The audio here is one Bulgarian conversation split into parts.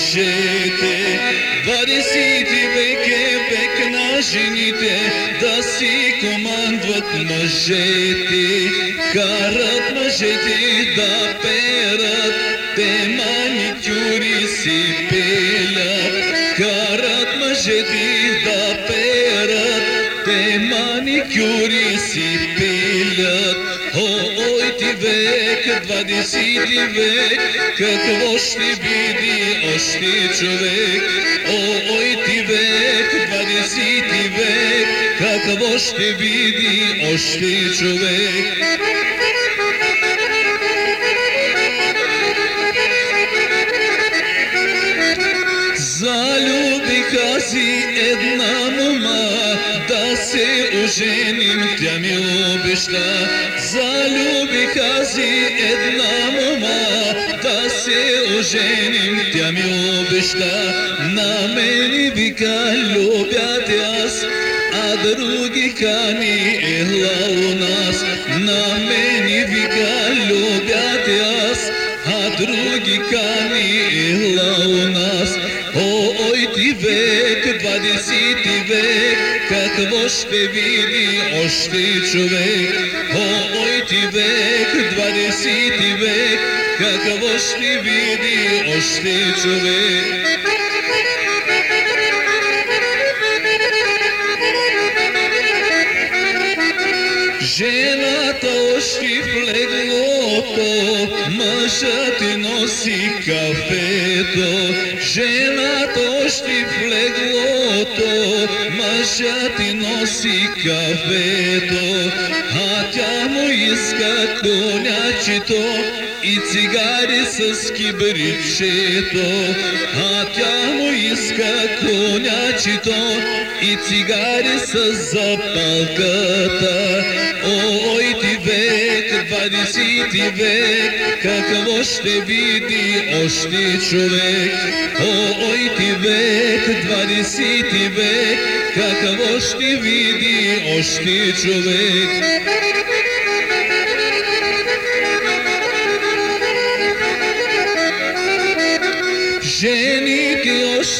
мъжете. Двадесети век е век на жените, да си командват мъжете. Карат мъжете да перат, те маникюри си пелят. Карат мъжете да перат, те маникюри си пилят. Oj ti vek, dvadesiti vek, kako vošti bidi ošti čovek. Oj ti vek, dvadesiti vek, kako vošti bidi ošti čovek. Zaljubi kazi jedna mama, da se uživi. Тя ми обеща. Залюбиха си една мома, да се оженим, тя ми обеща. На мене вика любя аз, а други кани ела у нас. На мене вика любя аз, а други кани ела у нас. О, ой ти век, двадесети век, loš te vidi, ošti čovek, o, oj ti vek, dvadesiti vek, kakav loš te vidi, ošti čovek. Žena ta ošti vlegla, леглото, мъжът ти носи кафето. Жената още в леглото, мъжът ти носи кафето. А тя му иска конячето и цигари с кибричето. А тя му иска конячето и цигари с запалката. Ой ти kada si ti ve, kakav oš vidi, čovek. O, oj ti vek, 20. vek, ti ve, kakav ošti vidi, oš čovek. Ženike oš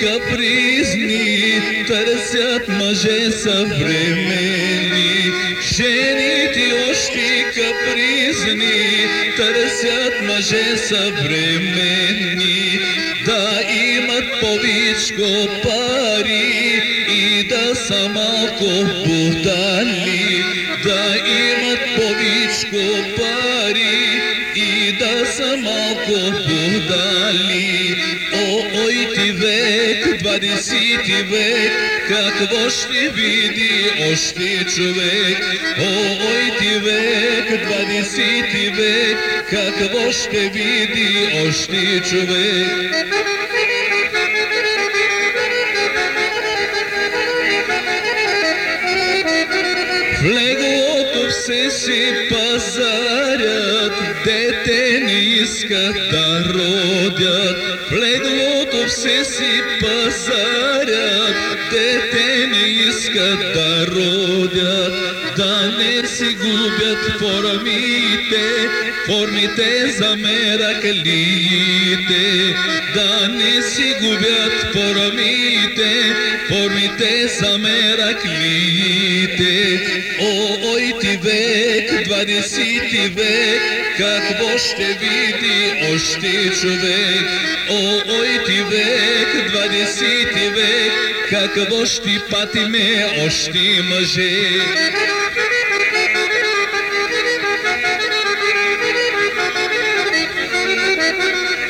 kapri, капризни търсят мъже съвремени. Жените още капризни търсят мъже съвремени. Да имат повичко пари и да са малко бутали. Да имат повичко пари и да са малко будали. О, ой ти век, какво ще види още човек? Ой ти век, двадесети век, какво ще види още човек? В леглото все си пазарят, дете не искат да родят. В все си дете не искат да родят. Да не си губят формите, формите за мераклиите. Да не си губят формите, формите за мераклиите. О, ой ти век, двадесети век, какво ще види още човек? О, ой ти век, двадесети век, какво ще патиме още мъже?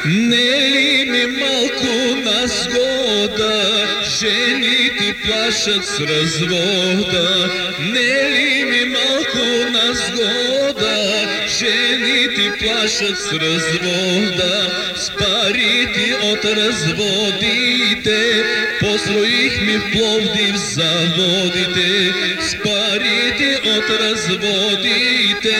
Не ли ми малко на сгода, жените плашат с развода? Не ли ми малко на сгода, жените плашат с развода? С парите от разводите, построихме в Пловдив заводите, с парите от разводите.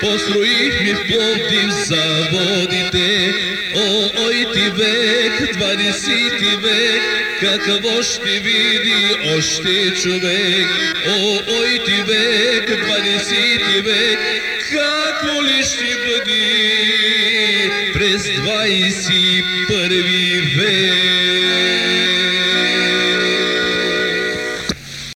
Построихме в Пловдив заводите, о, ой ти век, 20 век, какво ще види още човек? О, ой ти век, 20 век, какво ли ще бъде през 21 век?